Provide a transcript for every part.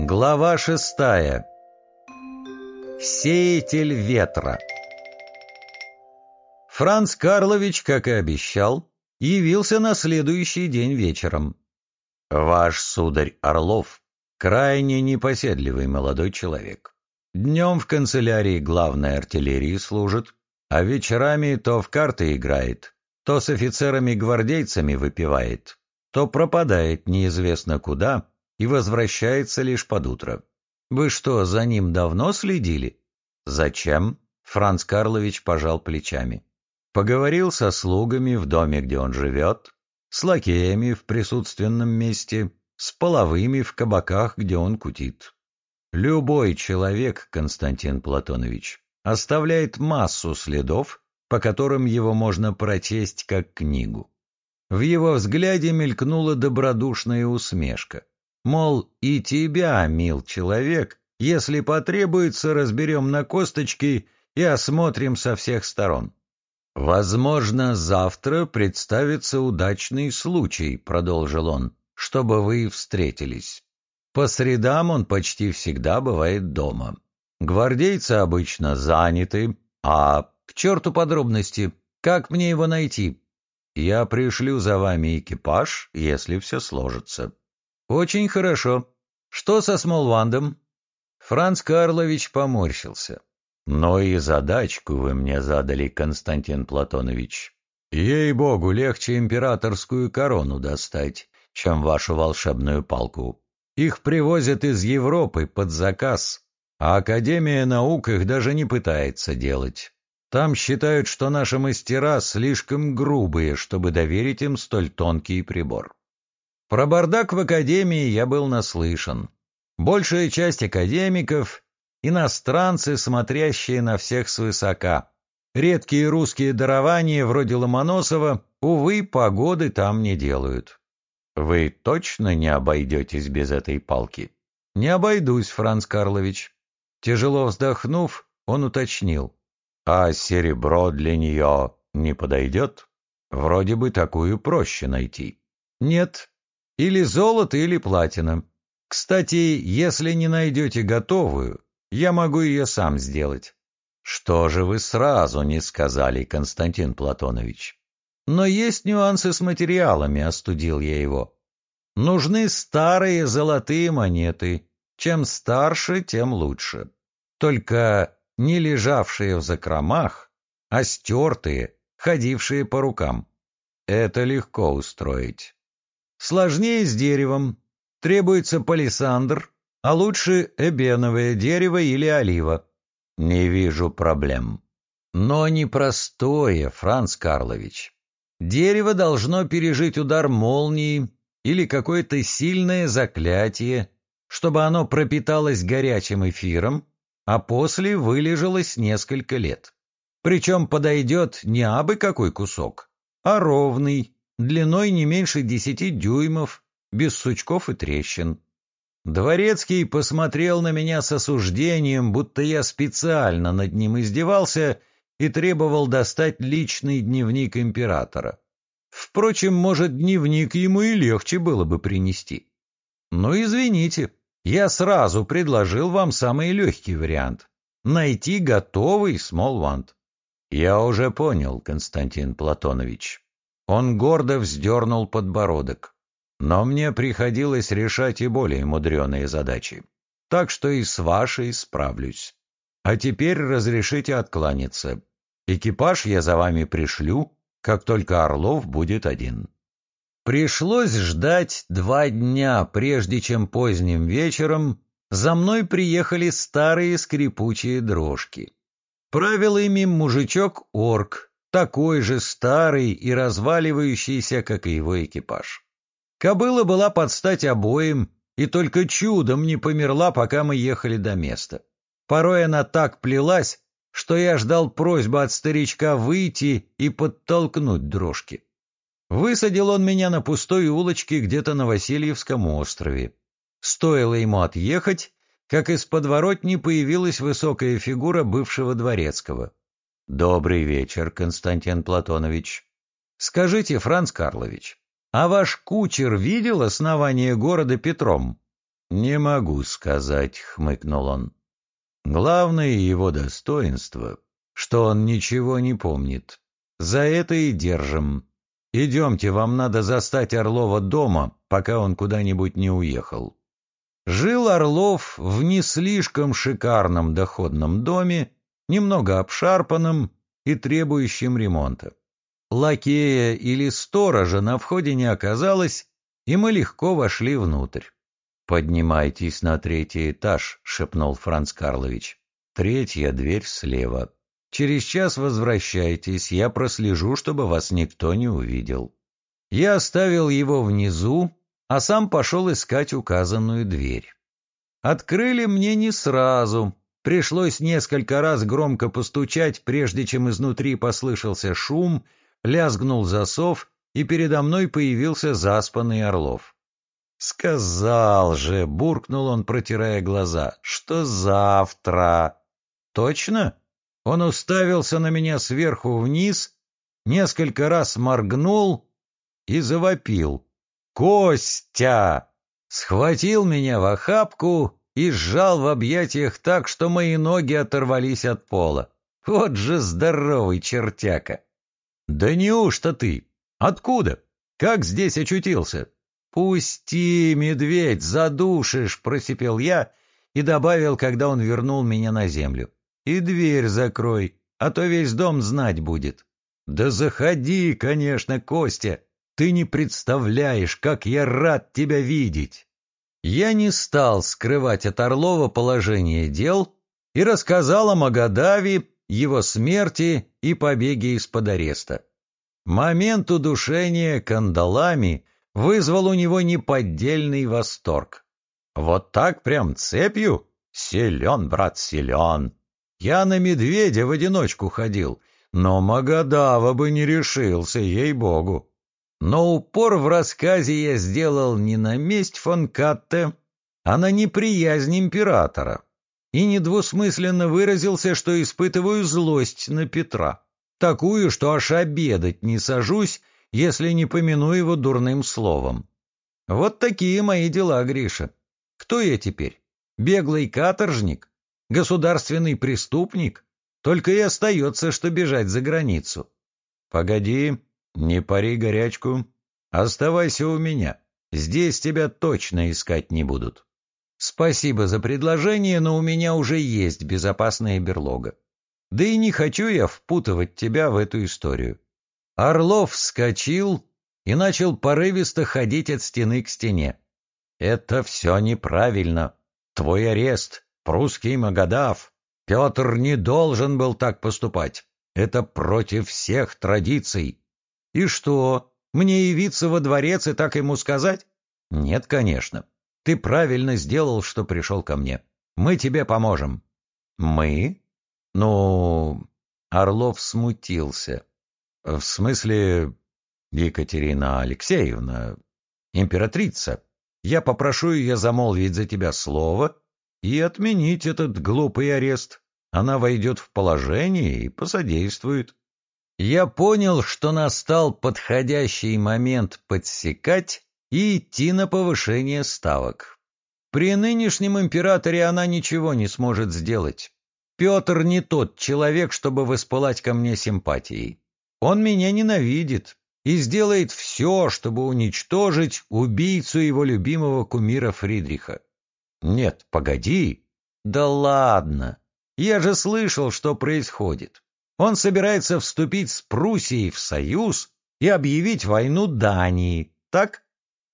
Глава шестая. Сеятель ветра. Франц Карлович, как и обещал, явился на следующий день вечером. Ваш сударь Орлов — крайне непоседливый молодой человек. Днем в канцелярии главной артиллерии служит, а вечерами то в карты играет, то с офицерами-гвардейцами выпивает, то пропадает неизвестно куда и возвращается лишь под утро. Вы что, за ним давно следили? Зачем? Франц Карлович пожал плечами. Поговорил со слугами в доме, где он живет, с лакеями в присутственном месте, с половыми в кабаках, где он кутит. Любой человек, Константин Платонович, оставляет массу следов, по которым его можно прочесть как книгу. В его взгляде мелькнула добродушная усмешка. Мол, и тебя, мил человек, если потребуется, разберем на косточки и осмотрим со всех сторон. «Возможно, завтра представится удачный случай», — продолжил он, — «чтобы вы встретились. По средам он почти всегда бывает дома. Гвардейцы обычно заняты, а к черту подробности, как мне его найти? Я пришлю за вами экипаж, если все сложится». «Очень хорошо. Что со Смолвандом?» Франц Карлович поморщился. «Но и задачку вы мне задали, Константин Платонович. Ей-богу, легче императорскую корону достать, чем вашу волшебную палку. Их привозят из Европы под заказ, а Академия наук их даже не пытается делать. Там считают, что наши мастера слишком грубые, чтобы доверить им столь тонкий прибор. Про бардак в Академии я был наслышан. Большая часть академиков Иностранцы, смотрящие на всех свысока. Редкие русские дарования, вроде Ломоносова, увы, погоды там не делают. Вы точно не обойдетесь без этой палки? Не обойдусь, Франц Карлович. Тяжело вздохнув, он уточнил. А серебро для нее не подойдет? Вроде бы такую проще найти. Нет. Или золото, или платина. Кстати, если не найдете готовую, я могу ее сам сделать. Что же вы сразу не сказали, Константин Платонович? Но есть нюансы с материалами, остудил я его. Нужны старые золотые монеты. Чем старше, тем лучше. Только не лежавшие в закромах, а стертые, ходившие по рукам. Это легко устроить. Сложнее с деревом. Требуется палисандр, а лучше эбеновое дерево или олива. Не вижу проблем. Но не простое, Франц Карлович. Дерево должно пережить удар молнии или какое-то сильное заклятие, чтобы оно пропиталось горячим эфиром, а после вылежалось несколько лет. Причем подойдет не абы какой кусок, а ровный, длиной не меньше десяти дюймов, без сучков и трещин. Дворецкий посмотрел на меня с осуждением, будто я специально над ним издевался и требовал достать личный дневник императора. Впрочем, может, дневник ему и легче было бы принести. Но ну, извините, я сразу предложил вам самый легкий вариант — найти готовый Смолванд. Я уже понял, Константин Платонович. Он гордо вздернул подбородок. Но мне приходилось решать и более мудреные задачи. Так что и с вашей справлюсь. А теперь разрешите откланяться. Экипаж я за вами пришлю, как только Орлов будет один. Пришлось ждать два дня, прежде чем поздним вечером за мной приехали старые скрипучие дрожки. Правил ими мужичок-орк, такой же старый и разваливающийся, как и его экипаж. Кобыла была под стать обоим, и только чудом не померла, пока мы ехали до места. Порой она так плелась, что я ждал просьбы от старичка выйти и подтолкнуть дрожки. Высадил он меня на пустой улочке где-то на Васильевском острове. Стоило ему отъехать, как из подворотни появилась высокая фигура бывшего дворецкого. «Добрый вечер, Константин Платонович. Скажите, Франц Карлович, а ваш кучер видел основание города Петром? «Не могу сказать», — хмыкнул он. «Главное его достоинство, что он ничего не помнит. За это и держим. Идемте, вам надо застать Орлова дома, пока он куда-нибудь не уехал». Жил Орлов в не слишком шикарном доходном доме, немного обшарпанном и требующем ремонта. Лакея или сторожа на входе не оказалось, и мы легко вошли внутрь. «Поднимайтесь на третий этаж», — шепнул Франц Карлович. «Третья дверь слева. Через час возвращайтесь, я прослежу, чтобы вас никто не увидел». Я оставил его внизу, а сам пошел искать указанную дверь. Открыли мне не сразу. Пришлось несколько раз громко постучать, прежде чем изнутри послышался шум, лязгнул засов, и передо мной появился заспанный Орлов. «Сказал же», — буркнул он, протирая глаза, — «что завтра». «Точно?» Он уставился на меня сверху вниз, несколько раз моргнул и завопил. «Костя!» Схватил меня в охапку и сжал в объятиях так, что мои ноги оторвались от пола. Вот же здоровый чертяка! «Да неужто ты? Откуда? Как здесь очутился?» «Пусти, медведь, задушишь!» — просипел я и добавил, когда он вернул меня на землю. «И дверь закрой, а то весь дом знать будет». «Да заходи, конечно, Костя! Ты не представляешь, как я рад тебя видеть!» Я не стал скрывать от Орлова положение дел и рассказал о Магадаве, его смерти и побеге из-под ареста. Момент удушения кандалами вызвал у него неподдельный восторг. Вот так прям цепью? Силен, брат, силен. Я на медведя в одиночку ходил, но Магадава бы не решился, ей-богу. Но упор в рассказе я сделал не на месть фон Катте, а на неприязнь императора, и недвусмысленно выразился, что испытываю злость на Петра, такую, что аж обедать не сажусь, если не помяну его дурным словом. Вот такие мои дела, Гриша. Кто я теперь? Беглый каторжник? Государственный преступник? Только и остается, что бежать за границу. Погоди, не пари горячку. Оставайся у меня. Здесь тебя точно искать не будут. Спасибо за предложение, но у меня уже есть безопасная берлога. Да и не хочу я впутывать тебя в эту историю. Орлов вскочил и начал порывисто ходить от стены к стене. «Это все неправильно. Твой арест, прусский Магадав. Петр не должен был так поступать. Это против всех традиций. И что, мне явиться во дворец и так ему сказать? Нет, конечно. Ты правильно сделал, что пришел ко мне. Мы тебе поможем». «Мы?» «Ну...» Орлов смутился. В смысле, Екатерина Алексеевна, императрица, я попрошу ее замолвить за тебя слово и отменить этот глупый арест. Она войдет в положение и посодействует. Я понял, что настал подходящий момент подсекать и идти на повышение ставок. При нынешнем императоре она ничего не сможет сделать. Петр не тот человек, чтобы воспылать ко мне симпатией. Он меня ненавидит и сделает все, чтобы уничтожить убийцу его любимого кумира Фридриха. Нет, погоди. Да ладно. Я же слышал, что происходит. Он собирается вступить с Пруссией в союз и объявить войну Дании, так?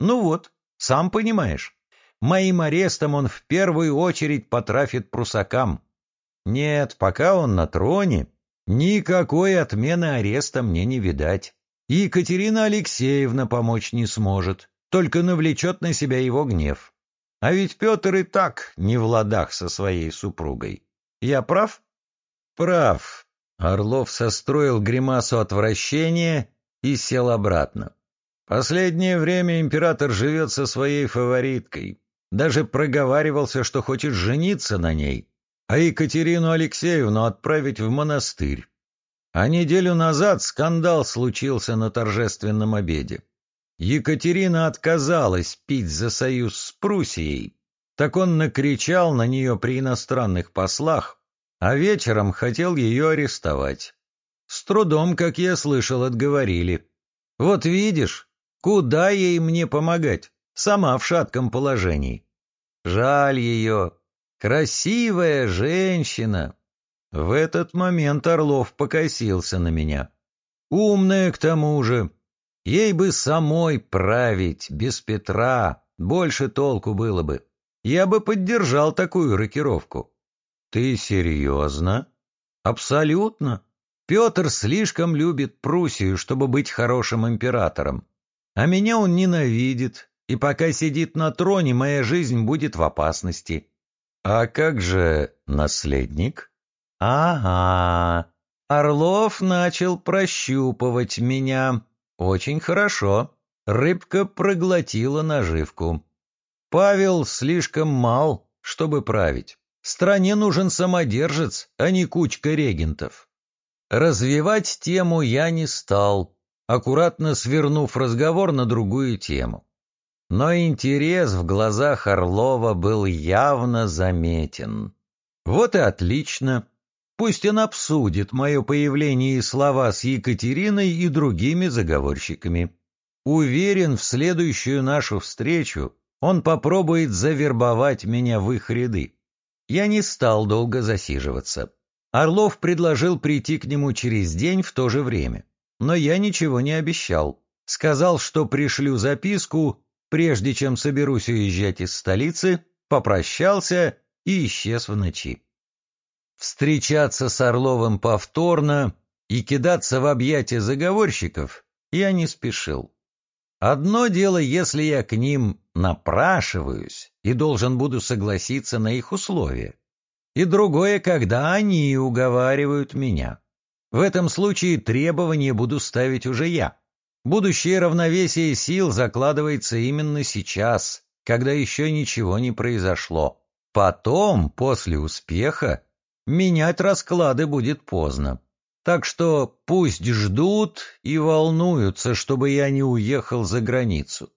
Ну вот, сам понимаешь. Моим арестом он в первую очередь потрафит прусакам. Нет, пока он на троне, Никакой отмены ареста мне не видать. Екатерина Алексеевна помочь не сможет, только навлечет на себя его гнев. А ведь Петр и так не в ладах со своей супругой. Я прав? Прав. Орлов состроил гримасу отвращения и сел обратно. Последнее время император живет со своей фавориткой. Даже проговаривался, что хочет жениться на ней а Екатерину Алексеевну отправить в монастырь. А неделю назад скандал случился на торжественном обеде. Екатерина отказалась пить за союз с Пруссией, так он накричал на нее при иностранных послах, а вечером хотел ее арестовать. С трудом, как я слышал, отговорили. Вот видишь, куда ей мне помогать, сама в шатком положении. Жаль ее, красивая женщина. В этот момент Орлов покосился на меня. Умная к тому же. Ей бы самой править, без Петра, больше толку было бы. Я бы поддержал такую рокировку. Ты серьезно? Абсолютно. Петр слишком любит Пруссию, чтобы быть хорошим императором. А меня он ненавидит, и пока сидит на троне, моя жизнь будет в опасности. А как же наследник? Ага. Орлов начал прощупывать меня. Очень хорошо. Рыбка проглотила наживку. Павел слишком мал, чтобы править. Стране нужен самодержец, а не кучка регентов. Развивать тему я не стал, аккуратно свернув разговор на другую тему. Но интерес в глазах Орлова был явно заметен. Вот и отлично. Пусть он обсудит мое появление и слова с Екатериной и другими заговорщиками. Уверен, в следующую нашу встречу он попробует завербовать меня в их ряды. Я не стал долго засиживаться. Орлов предложил прийти к нему через день в то же время. Но я ничего не обещал. Сказал, что пришлю записку, прежде чем соберусь уезжать из столицы, попрощался и исчез в ночи. Встречаться с Орловым повторно и кидаться в объятия заговорщиков я не спешил. Одно дело, если я к ним напрашиваюсь и должен буду согласиться на их условия. И другое, когда они уговаривают меня. В этом случае требования буду ставить уже я. Будущее равновесие сил закладывается именно сейчас, когда еще ничего не произошло. Потом, после успеха, менять расклады будет поздно. Так что пусть ждут и волнуются, чтобы я не уехал за границу.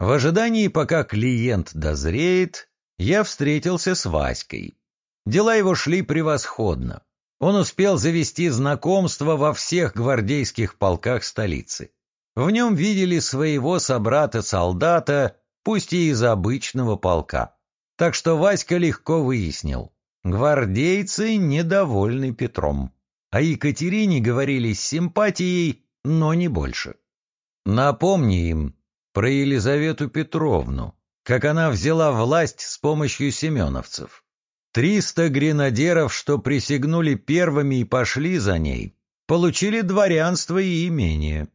В ожидании, пока клиент дозреет, я встретился с Васькой. Дела его шли превосходно. Он успел завести знакомство во всех гвардейских полках столицы. В нем видели своего собрата-солдата, пусть и из обычного полка. Так что Васька легко выяснил. Гвардейцы недовольны Петром. О Екатерине говорили с симпатией, но не больше. Напомни им про Елизавету Петровну, как она взяла власть с помощью семеновцев. Триста гренадеров, что присягнули первыми и пошли за ней, получили дворянство и имение.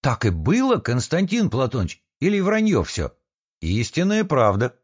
Так и было, Константин Платонович, или вранье все? Истинная правда.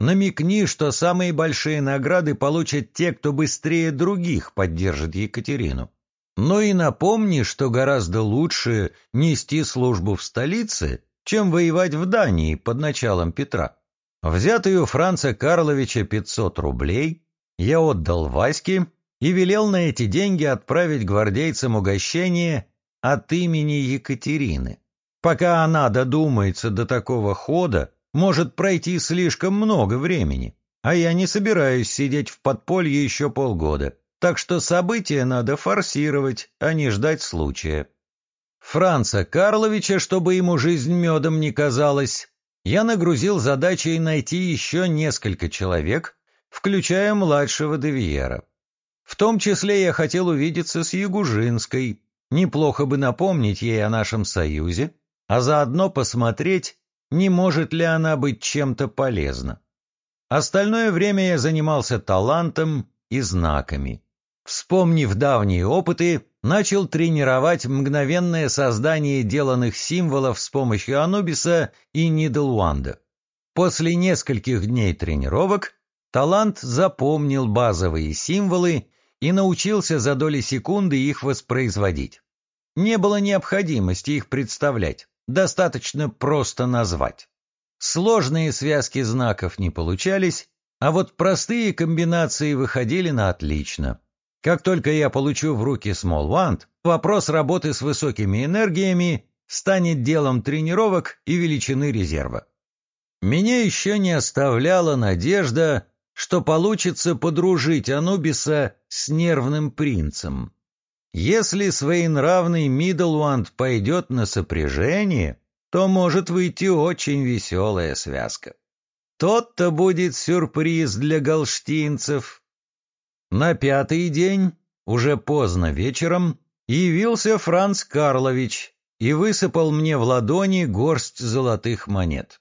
Намекни, что самые большие награды получат те, кто быстрее других поддержит Екатерину. Но и напомни, что гораздо лучше нести службу в столице, чем воевать в Дании под началом Петра. Взятый у Франца Карловича 500 рублей я отдал Ваське и велел на эти деньги отправить гвардейцам угощение от имени Екатерины. Пока она додумается до такого хода, может пройти слишком много времени, а я не собираюсь сидеть в подполье еще полгода, так что события надо форсировать, а не ждать случая. Франца Карловича, чтобы ему жизнь медом не казалась, я нагрузил задачей найти еще несколько человек, включая младшего Девиера. В том числе я хотел увидеться с Ягужинской, неплохо бы напомнить ей о нашем союзе, а заодно посмотреть, не может ли она быть чем-то полезна. Остальное время я занимался талантом и знаками. Вспомнив давние опыты, начал тренировать мгновенное создание деланных символов с помощью Анубиса и Нидлуанда. После нескольких дней тренировок талант запомнил базовые символы и научился за доли секунды их воспроизводить. Не было необходимости их представлять достаточно просто назвать. Сложные связки знаков не получались, а вот простые комбинации выходили на отлично. Как только я получу в руки Small Wand, вопрос работы с высокими энергиями станет делом тренировок и величины резерва. Меня еще не оставляла надежда, что получится подружить Анубиса с нервным принцем. Если своенравный Миддлванд пойдет на сопряжение, то может выйти очень веселая связка. Тот-то будет сюрприз для галштинцев. На пятый день, уже поздно вечером, явился Франц Карлович и высыпал мне в ладони горсть золотых монет.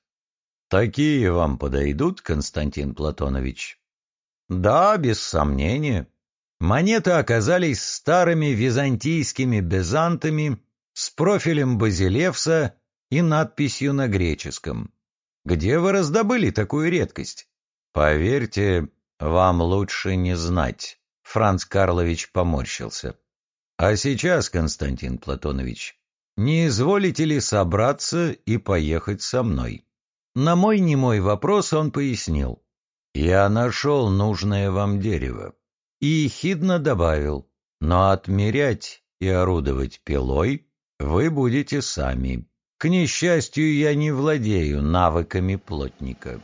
«Такие вам подойдут, Константин Платонович?» «Да, без сомнения». Монеты оказались старыми византийскими безантами с профилем Базилевса и надписью на греческом. Где вы раздобыли такую редкость? Поверьте, вам лучше не знать. Франц Карлович поморщился. А сейчас, Константин Платонович, не изволите ли собраться и поехать со мной? На мой немой вопрос он пояснил. Я нашел нужное вам дерево. И ехидно добавил, но отмерять и орудовать пилой вы будете сами. К несчастью, я не владею навыками плотника.